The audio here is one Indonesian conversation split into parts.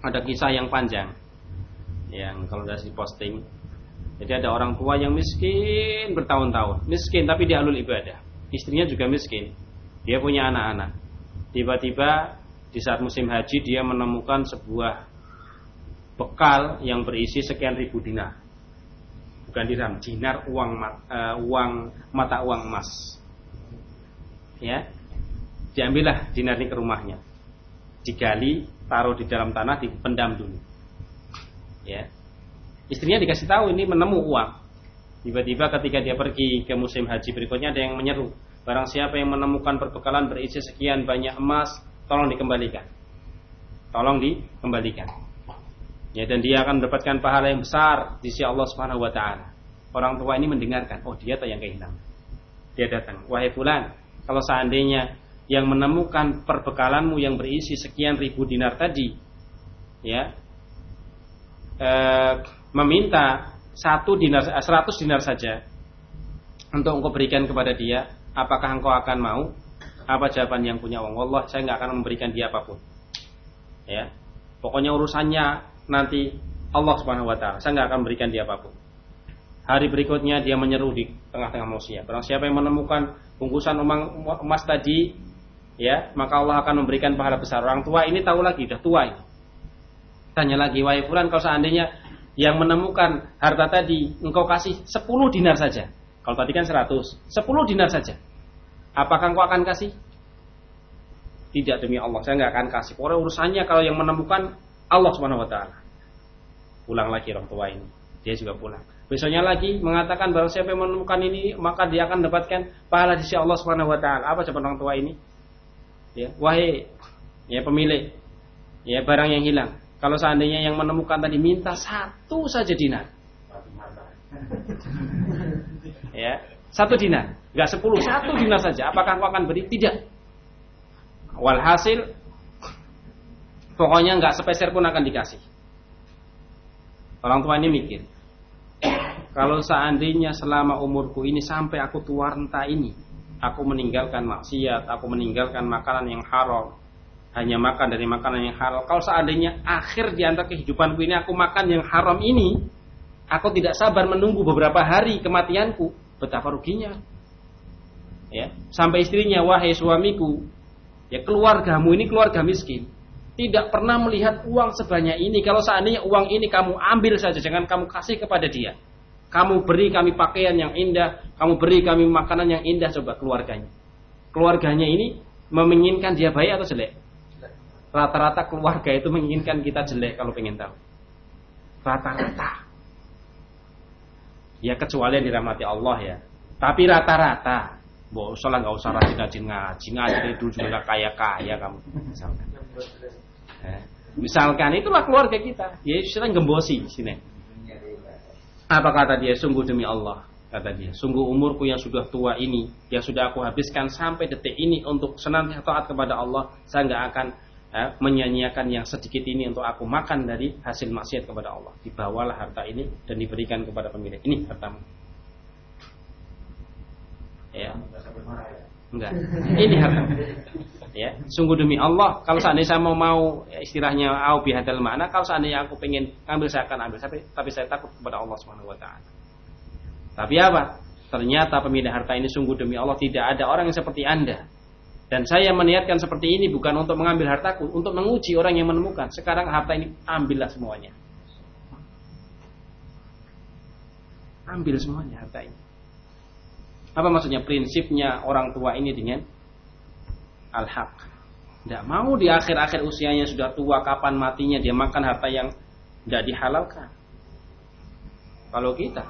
ada kisah yang panjang yang kalau sudah diposting. Jadi ada orang tua yang miskin bertahun-tahun, miskin tapi dia alul ibadah. Istrinya juga miskin. Dia punya anak-anak. Tiba-tiba di saat musim haji dia menemukan sebuah bekal yang berisi sekian ribu dinar. Bukan dirham, dinar uang uh, uang mata uang emas. Ya. Diambillah dinar ini ke rumahnya. Digali, taruh di dalam tanah, dipendam dulu. Ya. Istrinya dikasih tahu ini menemu uang. Tiba-tiba ketika dia pergi ke musim haji berikutnya ada yang menyeru, barang siapa yang menemukan perbekalan berisi sekian banyak emas, tolong dikembalikan. Tolong dikembalikan. Ya dan dia akan mendapatkan pahala yang besar di sisi Allah Subhanahu wa taala. Orang tua ini mendengarkan, oh dia yang kehilangan. Dia datang, wahai fulan, kalau seandainya yang menemukan perbekalanmu yang berisi sekian ribu dinar tadi, ya, e, meminta satu dinar, eh, seratus dinar saja untuk engkau berikan kepada dia, apakah engkau akan mau? Apa jawaban yang punya uang? Allah, saya nggak akan memberikan dia apa pun. Ya, pokoknya urusannya nanti Allah Subhanahu Wa Taala. Saya nggak akan memberikan dia apa pun. Hari berikutnya dia menyeru di tengah-tengah manusia. Barang siapa yang menemukan bungkusan emas tadi, ya maka Allah akan memberikan pahala besar. Orang tua ini tahu lagi, sudah tua ini. Tanya lagi, wahai fulan, kalau seandainya yang menemukan harta tadi, engkau kasih 10 dinar saja. Kalau tadi kan 100, 10 dinar saja. Apakah engkau akan kasih? Tidak demi Allah, saya nggak akan kasih. Pokoknya urusannya kalau yang menemukan Allah Subhanahu wa taala. Pulang lagi orang tua ini. Dia juga pulang. Besoknya lagi mengatakan bahwa siapa yang menemukan ini maka dia akan mendapatkan pahala di sisi Allah Subhanahu wa taala. Apa jawaban orang tua ini? Ya, wahai ya pemilik ya barang yang hilang. Kalau seandainya yang menemukan tadi minta satu saja dinar. ya, satu dinar. Enggak sepuluh, satu dinar saja. Apakah kau akan beri? Tidak. Walhasil, pokoknya nggak sepeser pun akan dikasih. Orang tua ini mikir, kalau seandainya selama umurku ini sampai aku tua renta ini, aku meninggalkan maksiat, aku meninggalkan makanan yang haram, hanya makan dari makanan yang halal. Kalau seandainya akhir di antara kehidupanku ini aku makan yang haram ini, aku tidak sabar menunggu beberapa hari kematianku, betapa ruginya. Ya. Sampai istrinya wahai suamiku ya keluargamu ini keluarga miskin. Tidak pernah melihat uang sebanyak ini. Kalau seandainya uang ini kamu ambil saja jangan kamu kasih kepada dia kamu beri kami pakaian yang indah kamu beri kami makanan yang indah coba keluarganya. Keluarganya ini menginginkan dia baik atau jelek? Rata-rata keluarga itu menginginkan kita jelek kalau pengen tahu. Rata-rata. Ya kecuali yang dirahmati Allah ya. Tapi rata-rata. Bo, usah nggak usah rajin-rajin ngaji, ngaji itu juga nggak kaya-kaya kamu. Misalkan. Eh, misalkan itulah keluarga kita, ya sering gembosi sini. Apa kata dia? Sungguh demi Allah, kata dia. Sungguh umurku yang sudah tua ini, yang sudah aku habiskan sampai detik ini untuk senantiasa taat kepada Allah, saya nggak akan eh, menyanyiakan yang sedikit ini untuk aku makan dari hasil maksiat kepada Allah. Dibawalah harta ini dan diberikan kepada pemilik. Ini hartamu ya enggak ini harta ya sungguh demi Allah kalau seandainya saya mau mau istilahnya au bihadal mana kalau seandainya aku pengen ambil saya akan ambil tapi tapi saya takut kepada Allah Subhanahu wa taala tapi apa ternyata pemilik harta ini sungguh demi Allah tidak ada orang yang seperti Anda dan saya meniatkan seperti ini bukan untuk mengambil hartaku, untuk menguji orang yang menemukan. Sekarang harta ini ambillah semuanya. Ambil semuanya harta ini. Apa maksudnya prinsipnya orang tua ini dengan al-haq? Tidak mau di akhir-akhir usianya sudah tua, kapan matinya dia makan harta yang tidak dihalalkan. Kalau kita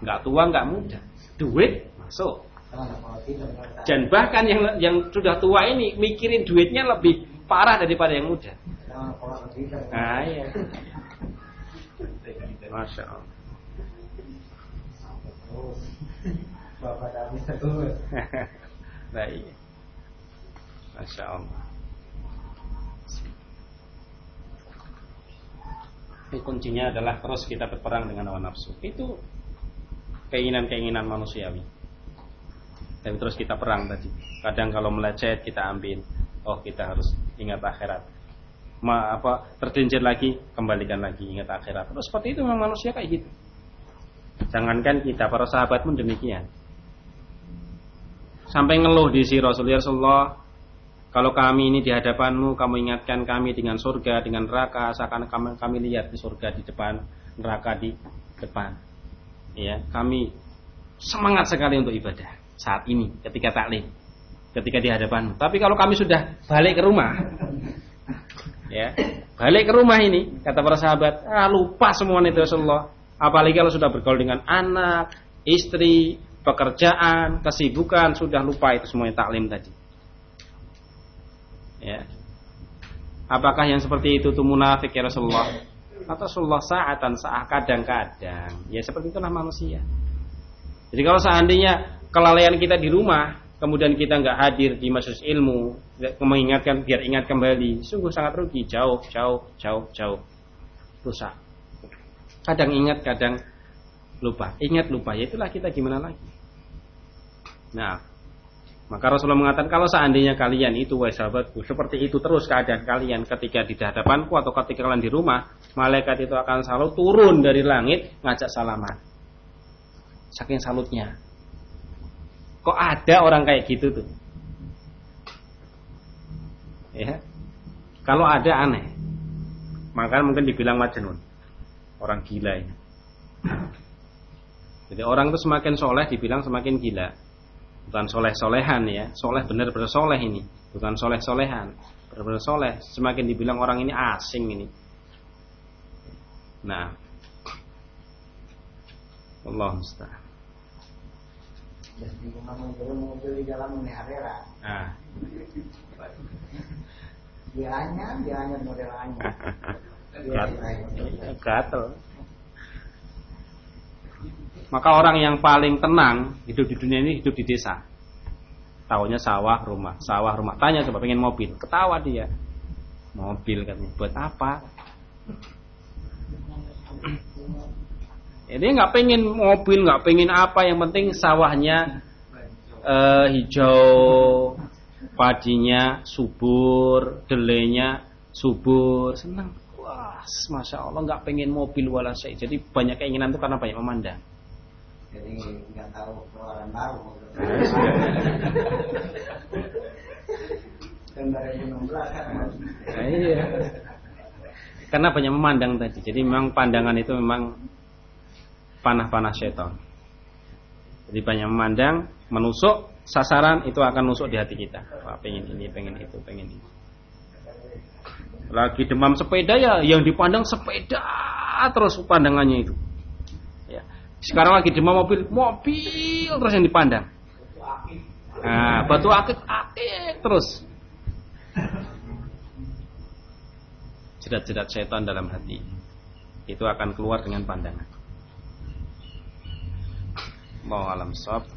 nggak tua nggak muda, duit masuk. Dan bahkan yang yang sudah tua ini mikirin duitnya lebih parah daripada yang muda. Nah, iya. Masya Allah. Bapak. Baik. Masya Allah. Ini kuncinya adalah terus kita berperang dengan hawa nafsu. Itu keinginan-keinginan manusiawi. Tapi terus kita perang tadi. Kadang kalau melecet kita ambil. Oh kita harus ingat akhirat. ma, apa tergelincir lagi, kembalikan lagi ingat akhirat. Terus seperti itu memang manusia kayak gitu. Jangankan kita para sahabat pun demikian. Sampai ngeluh di si Rasulullah Rasulullah, kalau kami ini di hadapanmu, kamu ingatkan kami dengan surga, dengan neraka, seakan kami, kami lihat di surga di depan, neraka di depan. Ya, kami semangat sekali untuk ibadah saat ini ketika taklim, ketika di hadapanmu. Tapi kalau kami sudah balik ke rumah, ya, balik ke rumah ini, kata para sahabat, ah, lupa semua itu Rasulullah. Apalagi kalau sudah bergaul dengan anak, istri, pekerjaan, kesibukan, sudah lupa itu semuanya taklim tadi. Ya. Apakah yang seperti itu tuh munafik ya Rasulullah? Atau Rasulullah saatan saat kadang-kadang. Ya seperti itulah manusia. Jadi kalau seandainya kelalaian kita di rumah, kemudian kita nggak hadir di majelis ilmu, mengingatkan biar ingat kembali, sungguh sangat rugi, jauh, jauh, jauh, jauh, rusak. Kadang ingat, kadang lupa. Ingat lupa, ya itulah kita gimana lagi. Nah, maka Rasulullah mengatakan kalau seandainya kalian itu wahai sahabatku seperti itu terus keadaan kalian ketika di hadapanku atau ketika kalian di rumah, malaikat itu akan selalu turun dari langit ngajak salaman. Saking salutnya. Kok ada orang kayak gitu tuh? Ya. Kalau ada aneh. Maka mungkin dibilang majnun. Orang gila ini. Jadi orang itu semakin soleh dibilang semakin gila bukan soleh solehan ya. Soleh benar-benar soleh ini. Bukan soleh solehan benar-benar soleh. Semakin dibilang orang ini asing ini. Nah. Allah musta'an. Nah. Dia hanya, dia hanya model hanya. Gatel. Maka orang yang paling tenang hidup di dunia ini hidup di desa. Tahunya sawah, rumah, sawah, rumah. Tanya coba pengen mobil, ketawa dia. Mobil katanya, buat apa? Ini nggak pengen mobil, nggak pengen apa, yang penting sawahnya eh, hijau, padinya subur, delenya subur, senang. Wah, masya Allah nggak pengen mobil wala Jadi banyak keinginan itu karena banyak memandang jadi nggak tahu keluaran baru. Kan 2016 kan nah, iya. Karena banyak memandang tadi. Jadi memang pandangan itu memang panah-panah setan. Jadi banyak memandang menusuk sasaran itu akan nusuk di hati kita. Wah, pengen ini pengen itu pengen ini. Lagi demam sepeda ya yang dipandang sepeda terus pandangannya itu sekarang lagi demam mobil, mobil terus yang dipandang. Nah, batu akik akik terus. Jerat-jerat setan dalam hati itu akan keluar dengan pandangan. mau alam sab,